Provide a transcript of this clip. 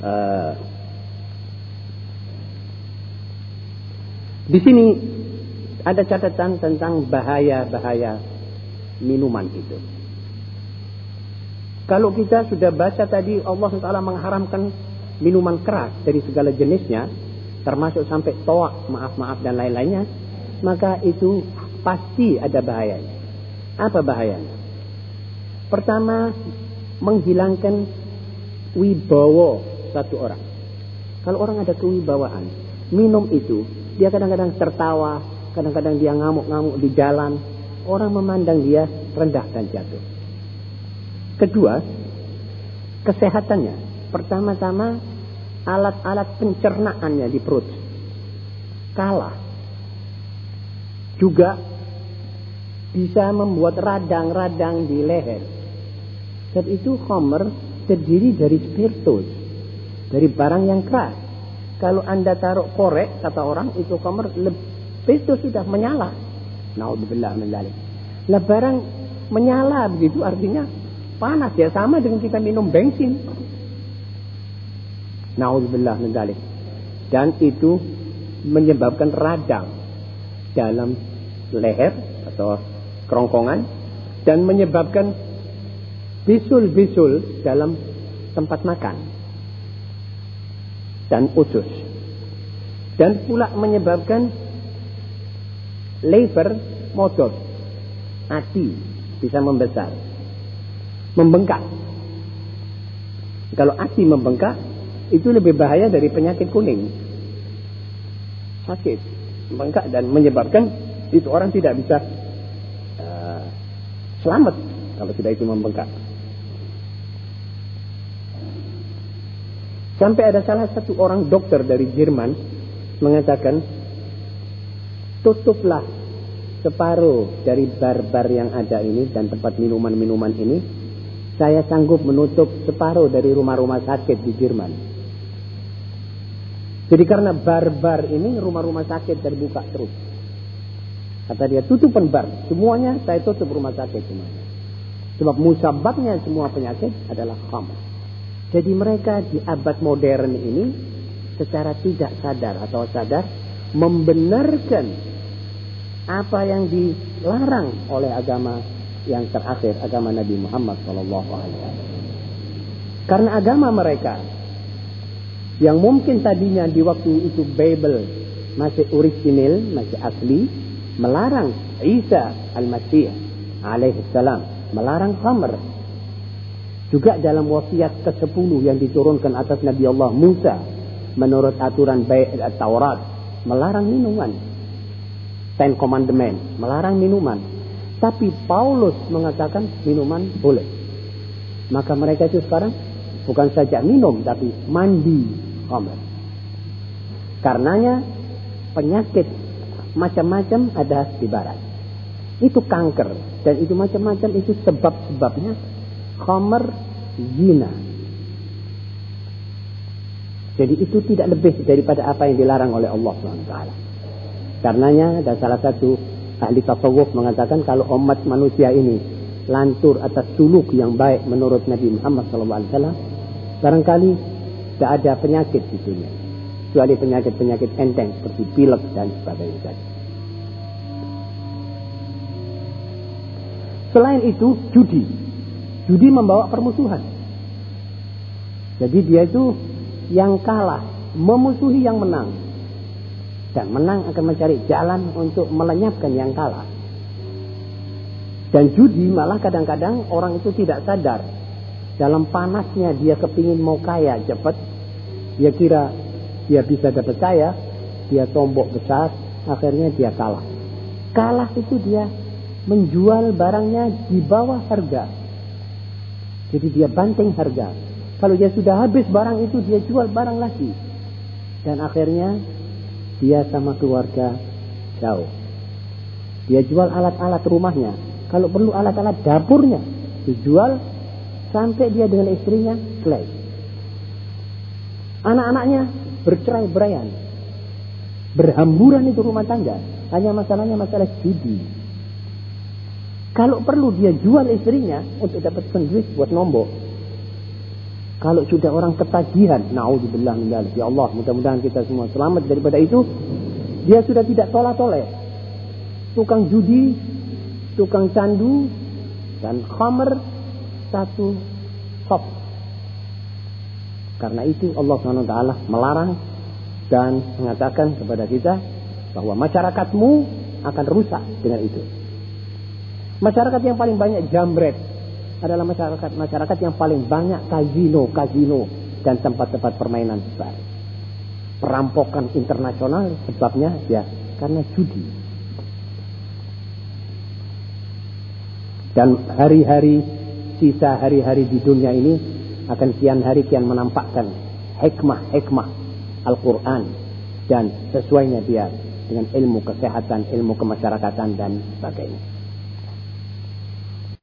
Uh, di sini ada catatan tentang bahaya-bahaya minuman itu. Kalau kita sudah baca tadi Allah SWT mengharamkan minuman keras dari segala jenisnya, termasuk sampai toak, maaf-maaf dan lain-lainnya, maka itu pasti ada bahayanya. Apa bahayanya? Pertama, menghilangkan wibawa satu orang. Kalau orang ada kewibawaan, minum itu, dia kadang-kadang tertawa, kadang-kadang dia ngamuk-ngamuk di jalan, orang memandang dia rendah dan jatuh. Kedua, kesehatannya. Pertama-tama alat-alat pencernaannya di perut kalah. Juga bisa membuat radang-radang di leher. Dan itu khamer terdiri dari spiritus. Dari barang yang keras. Kalau anda taruh korek, kata orang, itu khamer, itu sudah menyala. Naudzubillah min Lah barang menyala begitu artinya Panas ya sama dengan kita minum bensin. Nauzubillah min dzalik. Dan itu menyebabkan radang dalam leher atau kerongkongan dan menyebabkan bisul-bisul dalam tempat makan dan usus dan pula menyebabkan lever motor hati bisa membesar membengkak. Kalau asi membengkak, itu lebih bahaya dari penyakit kuning. Sakit, membengkak dan menyebabkan itu orang tidak bisa uh, selamat kalau tidak itu membengkak. Sampai ada salah satu orang dokter dari Jerman mengatakan, tutuplah separuh dari bar-bar yang ada ini dan tempat minuman-minuman ini saya sanggup menutup separuh dari rumah-rumah sakit di Jerman. Jadi karena bar-bar ini rumah-rumah sakit terbuka terus. Kata dia tutupan bar, semuanya saya tutup rumah sakit semuanya. Sebab musababnya semua penyakit adalah khamr. Jadi mereka di abad modern ini secara tidak sadar atau sadar membenarkan apa yang dilarang oleh agama yang terakhir agama Nabi Muhammad Shallallahu Alaihi Wasallam. Karena agama mereka yang mungkin tadinya di waktu itu Bible masih orisinil, masih asli, melarang Isa al-Masih alaihi salam, melarang khamr. Juga dalam wasiat ke-10 yang diturunkan atas Nabi Allah Musa menurut aturan Taurat melarang minuman. Ten Commandment, melarang minuman. Tapi Paulus mengatakan minuman boleh. Maka mereka itu sekarang bukan saja minum tapi mandi khamr. Karenanya penyakit macam-macam ada di barat. Itu kanker dan itu macam-macam itu sebab-sebabnya khamr zina. Jadi itu tidak lebih daripada apa yang dilarang oleh Allah SWT. Karenanya ada salah satu ahli tasawuf mengatakan kalau umat manusia ini lantur atas suluk yang baik menurut Nabi Muhammad SAW, barangkali tidak ada penyakit di dunia. Kecuali penyakit-penyakit enteng seperti pilek dan sebagainya. Selain itu, judi. Judi membawa permusuhan. Jadi dia itu yang kalah, memusuhi yang menang dan menang akan mencari jalan untuk melenyapkan yang kalah. Dan judi malah kadang-kadang orang itu tidak sadar. Dalam panasnya dia kepingin mau kaya cepat. Dia kira dia bisa dapat kaya. Dia tombok besar. Akhirnya dia kalah. Kalah itu dia menjual barangnya di bawah harga. Jadi dia banting harga. Kalau dia sudah habis barang itu dia jual barang lagi. Dan akhirnya dia sama keluarga jauh. Dia jual alat-alat rumahnya. Kalau perlu alat-alat dapurnya dijual sampai dia dengan istrinya selesai. Anak-anaknya bercerai beraian. Berhamburan itu rumah tangga. Hanya masalahnya masalah judi. Kalau perlu dia jual istrinya untuk dapat duit buat nombok. Kalau sudah orang ketagihan, naudzubillah min Ya Allah, mudah-mudahan kita semua selamat daripada itu. Dia sudah tidak tolak-toleh. Tukang judi, tukang candu, dan khamer satu top. Karena itu Allah SWT melarang dan mengatakan kepada kita bahwa masyarakatmu akan rusak dengan itu. Masyarakat yang paling banyak jambret adalah masyarakat masyarakat yang paling banyak kasino, kasino dan tempat-tempat permainan besar. Perampokan internasional sebabnya ya karena judi. Dan hari-hari sisa hari-hari di dunia ini akan kian hari kian menampakkan hikmah-hikmah Al-Quran dan sesuainya dia dengan ilmu kesehatan, ilmu kemasyarakatan dan sebagainya.